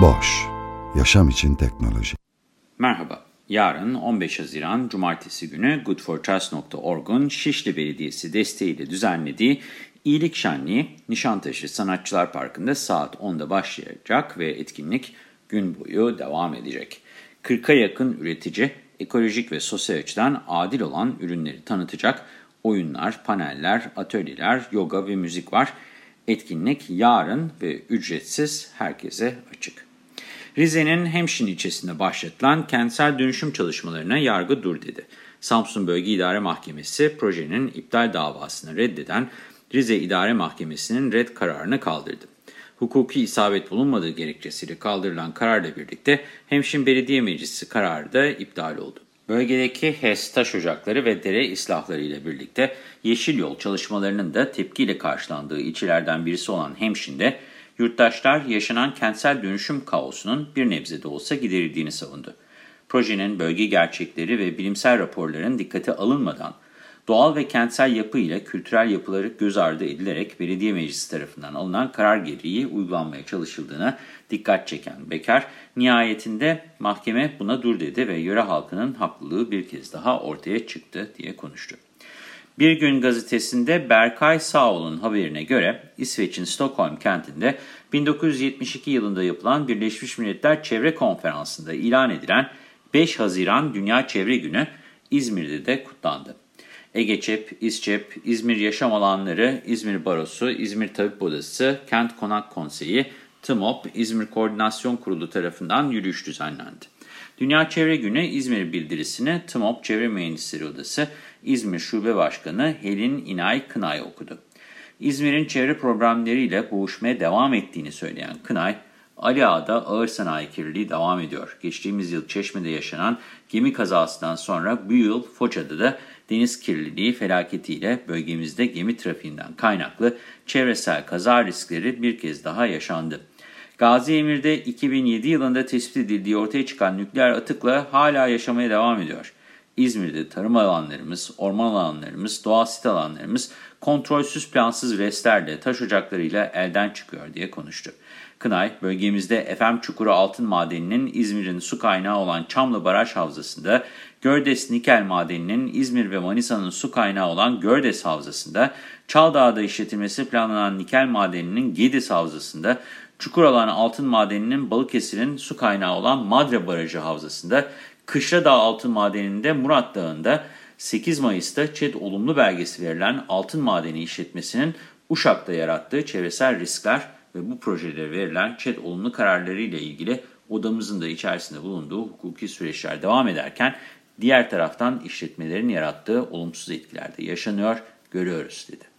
Boş, yaşam için teknoloji. Merhaba, yarın 15 Haziran Cumartesi günü goodfortrust.org'un Şişli Belediyesi desteğiyle düzenlediği İyilik Şenliği Nişantaşı Sanatçılar Parkı'nda saat 10'da başlayacak ve etkinlik gün boyu devam edecek. 40'a yakın üretici ekolojik ve sosyal açıdan adil olan ürünleri tanıtacak oyunlar, paneller, atölyeler, yoga ve müzik var. Etkinlik yarın ve ücretsiz herkese açık. Rize'nin Hemşin ilçesinde başlatılan kentsel dönüşüm çalışmalarına yargı dur dedi. Samsun Bölge İdare Mahkemesi projenin iptal davasını reddeden Rize İdare Mahkemesi'nin red kararını kaldırdı hukuki isabet bulunmadığı gerekçesiyle kaldırılan kararla birlikte Hemşin Belediye Meclisi kararı da iptal oldu. Bölgedeki HES taş ocakları ve dere islahları ile birlikte Yeşil Yol çalışmalarının da tepkiyle karşılandığı ilçelerden birisi olan Hemşin'de yurttaşlar yaşanan kentsel dönüşüm kaosunun bir nebze de olsa giderildiğini savundu. Projenin bölge gerçekleri ve bilimsel raporların dikkate alınmadan Doğal ve kentsel yapı ile kültürel yapıları göz ardı edilerek belediye meclisi tarafından alınan karar gereği uygulanmaya çalışıldığına dikkat çeken Bekar, nihayetinde mahkeme buna dur dedi ve yöre halkının haklılığı bir kez daha ortaya çıktı diye konuştu. Bir gün gazetesinde Berkay Sağol'un haberine göre İsveç'in Stockholm kentinde 1972 yılında yapılan Birleşmiş Milletler Çevre Konferansı'nda ilan edilen 5 Haziran Dünya Çevre Günü İzmir'de de kutlandı. Egeçep, İSÇEP, İzmir Yaşam Alanları, İzmir Barosu, İzmir Tabip Odası, Kent Konak Konseyi, TMOP, İzmir Koordinasyon Kurulu tarafından yürüyüş düzenlendi. Dünya Çevre Günü İzmir bildirisini TMOP Çevre Mühendisleri Odası İzmir Şube Başkanı Helin İnay Kınay okudu. İzmir'in çevre problemleriyle boğuşmaya devam ettiğini söyleyen Kınay, Ali Ağa'da ağır sanayi kirliliği devam ediyor. Geçtiğimiz yıl Çeşme'de yaşanan gemi kazasından sonra bu yıl Foça'da da deniz kirliliği felaketiyle bölgemizde gemi trafiğinden kaynaklı çevresel kaza riskleri bir kez daha yaşandı. Gazi Emir'de 2007 yılında tespit edildiği ortaya çıkan nükleer atıkla hala yaşamaya devam ediyor. İzmir'de tarım alanlarımız, orman alanlarımız, doğal sit alanlarımız kontrolsüz plansız restlerle taş ocaklarıyla elden çıkıyor diye konuştu. Kınay, bölgemizde FM Çukuru Altın Madeni'nin İzmir'in su kaynağı olan Çamlı Baraj Havzası'nda, Gördes Nikel Madeni'nin İzmir ve Manisa'nın su kaynağı olan Gördes Havzası'nda, Çaldağ'da işletilmesi planlanan Nikel Madeni'nin Gediz Havzası'nda, Çukuralan Altın Madeni'nin Balıkesir'in su kaynağı olan Madre Barajı Havzası'nda, Kışladağ Altın Madeni'nde Murat Dağı'nda, 8 Mayıs'ta ÇED olumlu belgesi verilen altın madeni işletmesinin Uşak'ta yarattığı çevresel riskler ve bu projelere verilen ÇED olumlu kararları ile ilgili odamızın da içerisinde bulunduğu hukuki süreçler devam ederken diğer taraftan işletmelerin yarattığı olumsuz etkiler de yaşanıyor, görüyoruz dedi.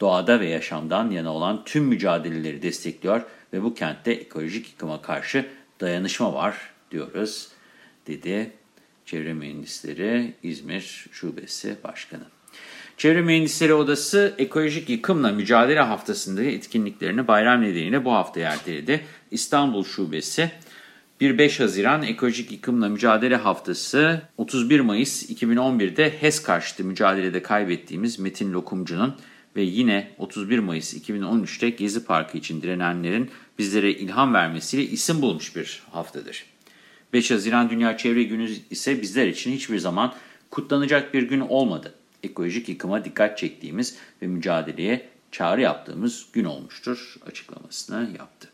Doğada ve yaşamdan yana olan tüm mücadeleleri destekliyor ve bu kentte ekolojik yıkıma karşı dayanışma var diyoruz, dedi Çevre Mühendisleri İzmir Şubesi Başkanı. Çevre Mühendisleri Odası Ekolojik Yıkımla Mücadele Haftası'nda etkinliklerini bayram nedeniyle bu hafta erteledi. İstanbul Şubesi 1-5 Haziran Ekolojik Yıkımla Mücadele Haftası 31 Mayıs 2011'de HES karşıtı mücadelede kaybettiğimiz Metin Lokumcu'nun ve yine 31 Mayıs 2013'te Gezi Parkı için direnenlerin bizlere ilham vermesiyle isim bulmuş bir haftadır. 5 Haziran Dünya Çevre Günü ise bizler için hiçbir zaman kutlanacak bir gün olmadı ekolojik yıkıma dikkat çektiğimiz ve mücadeleye çağrı yaptığımız gün olmuştur açıklamasını yaptı.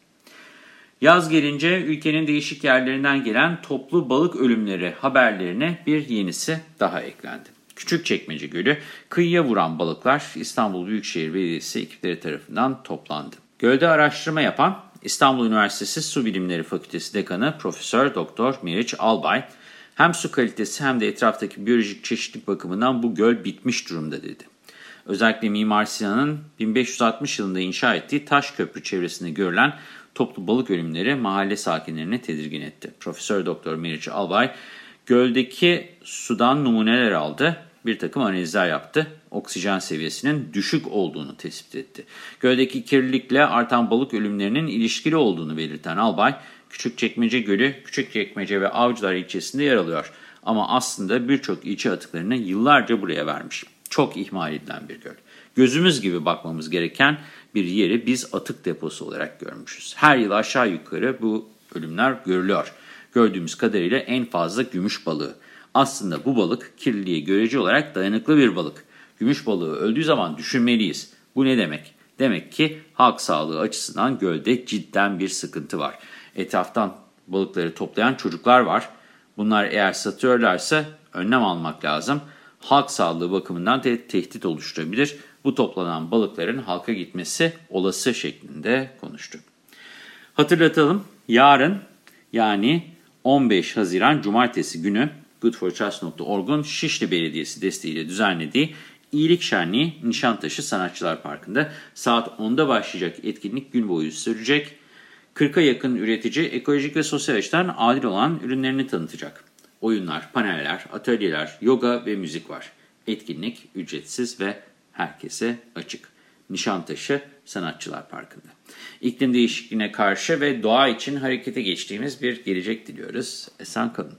Yaz gelince ülkenin değişik yerlerinden gelen toplu balık ölümleri haberlerine bir yenisi daha eklendi. Küçükçekmece Gölü kıyıya vuran balıklar İstanbul Büyükşehir Belediyesi ekipleri tarafından toplandı. Gölde araştırma yapan İstanbul Üniversitesi Su Bilimleri Fakültesi Dekanı Profesör Doktor Meriç Albay, hem su kalitesi hem de etraftaki biyolojik çeşitlilik bakımından bu göl bitmiş durumda dedi. Özellikle Mimar Sinan'ın 1560 yılında inşa ettiği taş köprü çevresinde görülen toplu balık ölümleri mahalle sakinlerini tedirgin etti. Profesör Doktor Meriç Albay göldeki sudan numuneler aldı, bir takım analizler yaptı. Oksijen seviyesinin düşük olduğunu tespit etti. Göldeki kirlilikle artan balık ölümlerinin ilişkili olduğunu belirten Albay, Küçükçekmece Gölü, Küçükçekmece ve Avcılar ilçesinde yer alıyor. Ama aslında birçok ilçe atıklarını yıllarca buraya vermiş. Çok ihmal edilen bir göl. Gözümüz gibi bakmamız gereken bir yeri biz atık deposu olarak görmüşüz. Her yıl aşağı yukarı bu ölümler görülüyor. Gördüğümüz kadarıyla en fazla gümüş balığı. Aslında bu balık kirliliğe görece olarak dayanıklı bir balık. Gümüş balığı öldüğü zaman düşünmeliyiz. Bu ne demek? Demek ki halk sağlığı açısından gölde cidden bir sıkıntı var. Etraftan balıkları toplayan çocuklar var. Bunlar eğer satıyorlarsa önlem almak lazım. Halk sağlığı bakımından te tehdit oluşturabilir. Bu toplanan balıkların halka gitmesi olası şeklinde konuştu. Hatırlatalım yarın yani 15 Haziran Cumartesi günü goodfortrust.org'un Şişli Belediyesi desteğiyle düzenlediği İyilik Şenliği Nişantaşı Sanatçılar Parkı'nda saat 10'da başlayacak etkinlik gün boyu sürecek. 40'a yakın üretici ekolojik ve sosyal açıdan adil olan ürünlerini tanıtacak. Oyunlar, paneller, atölyeler, yoga ve müzik var. Etkinlik ücretsiz ve herkese açık. Nişantaşı Sanatçılar Parkı'nda. İklim değişikliğine karşı ve doğa için harekete geçtiğimiz bir gelecek diliyoruz. Esen kalın.